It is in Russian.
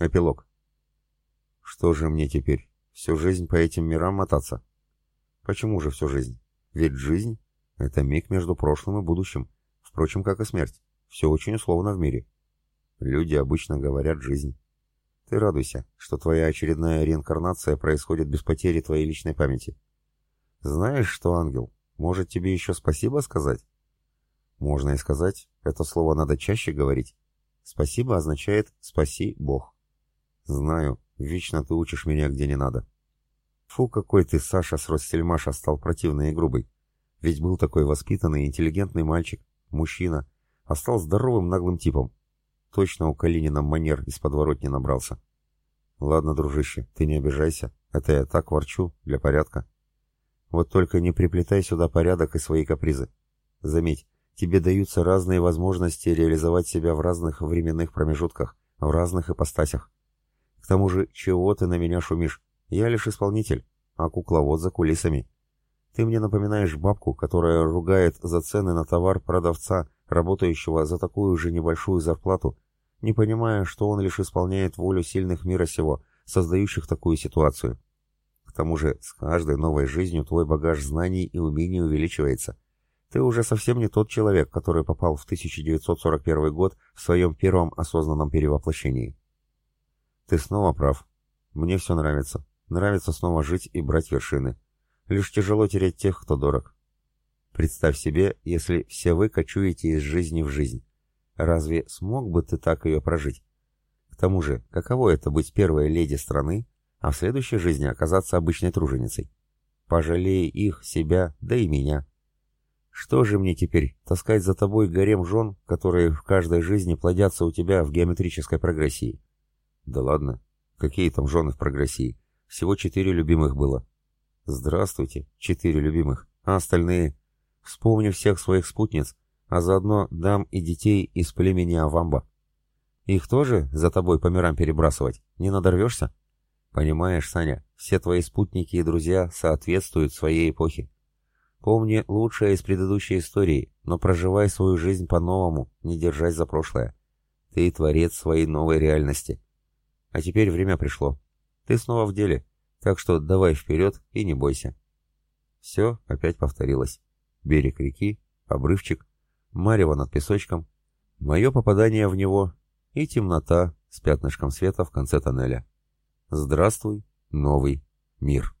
Эпилог. Что же мне теперь? Всю жизнь по этим мирам мотаться? Почему же всю жизнь? Ведь жизнь — это миг между прошлым и будущим. Впрочем, как и смерть. Все очень условно в мире. Люди обычно говорят «жизнь». Ты радуйся, что твоя очередная реинкарнация происходит без потери твоей личной памяти. Знаешь что, ангел, может тебе еще спасибо сказать? Можно и сказать, это слово надо чаще говорить. Спасибо означает «спаси Бог». Знаю, вечно ты учишь меня где не надо. Фу, какой ты, Саша с Ростельмаша, стал противный и грубый. Ведь был такой воспитанный, интеллигентный мальчик, мужчина, а стал здоровым наглым типом. Точно у Калинина манер из подворотни набрался. Ладно, дружище, ты не обижайся, это я так ворчу, для порядка. Вот только не приплетай сюда порядок и свои капризы. Заметь, тебе даются разные возможности реализовать себя в разных временных промежутках, в разных ипостасях. К тому же, чего ты на меня шумишь? Я лишь исполнитель, а кукловод за кулисами. Ты мне напоминаешь бабку, которая ругает за цены на товар продавца, работающего за такую же небольшую зарплату, не понимая, что он лишь исполняет волю сильных мира сего, создающих такую ситуацию. К тому же, с каждой новой жизнью твой багаж знаний и умений увеличивается. Ты уже совсем не тот человек, который попал в 1941 год в своем первом осознанном перевоплощении. Ты снова прав. Мне все нравится. Нравится снова жить и брать вершины. Лишь тяжело терять тех, кто дорог. Представь себе, если все вы кочуете из жизни в жизнь. Разве смог бы ты так ее прожить? К тому же, каково это быть первой леди страны, а в следующей жизни оказаться обычной труженицей? Пожалей их, себя, да и меня. Что же мне теперь, таскать за тобой гарем жен, которые в каждой жизни плодятся у тебя в геометрической прогрессии? Да ладно, какие там жены в прогрессии? Всего четыре любимых было. Здравствуйте, четыре любимых, а остальные? Вспомни всех своих спутниц, а заодно дам и детей из племени Авамба. Их тоже за тобой по мирам перебрасывать? Не надорвешься? Понимаешь, Саня, все твои спутники и друзья соответствуют своей эпохе. Помни лучшее из предыдущей истории, но проживай свою жизнь по-новому, не держась за прошлое. Ты творец своей новой реальности. А теперь время пришло. Ты снова в деле, так что давай вперед и не бойся. Все опять повторилось. Берег реки, обрывчик, марево над песочком, мое попадание в него и темнота с пятнышком света в конце тоннеля. Здравствуй, новый мир.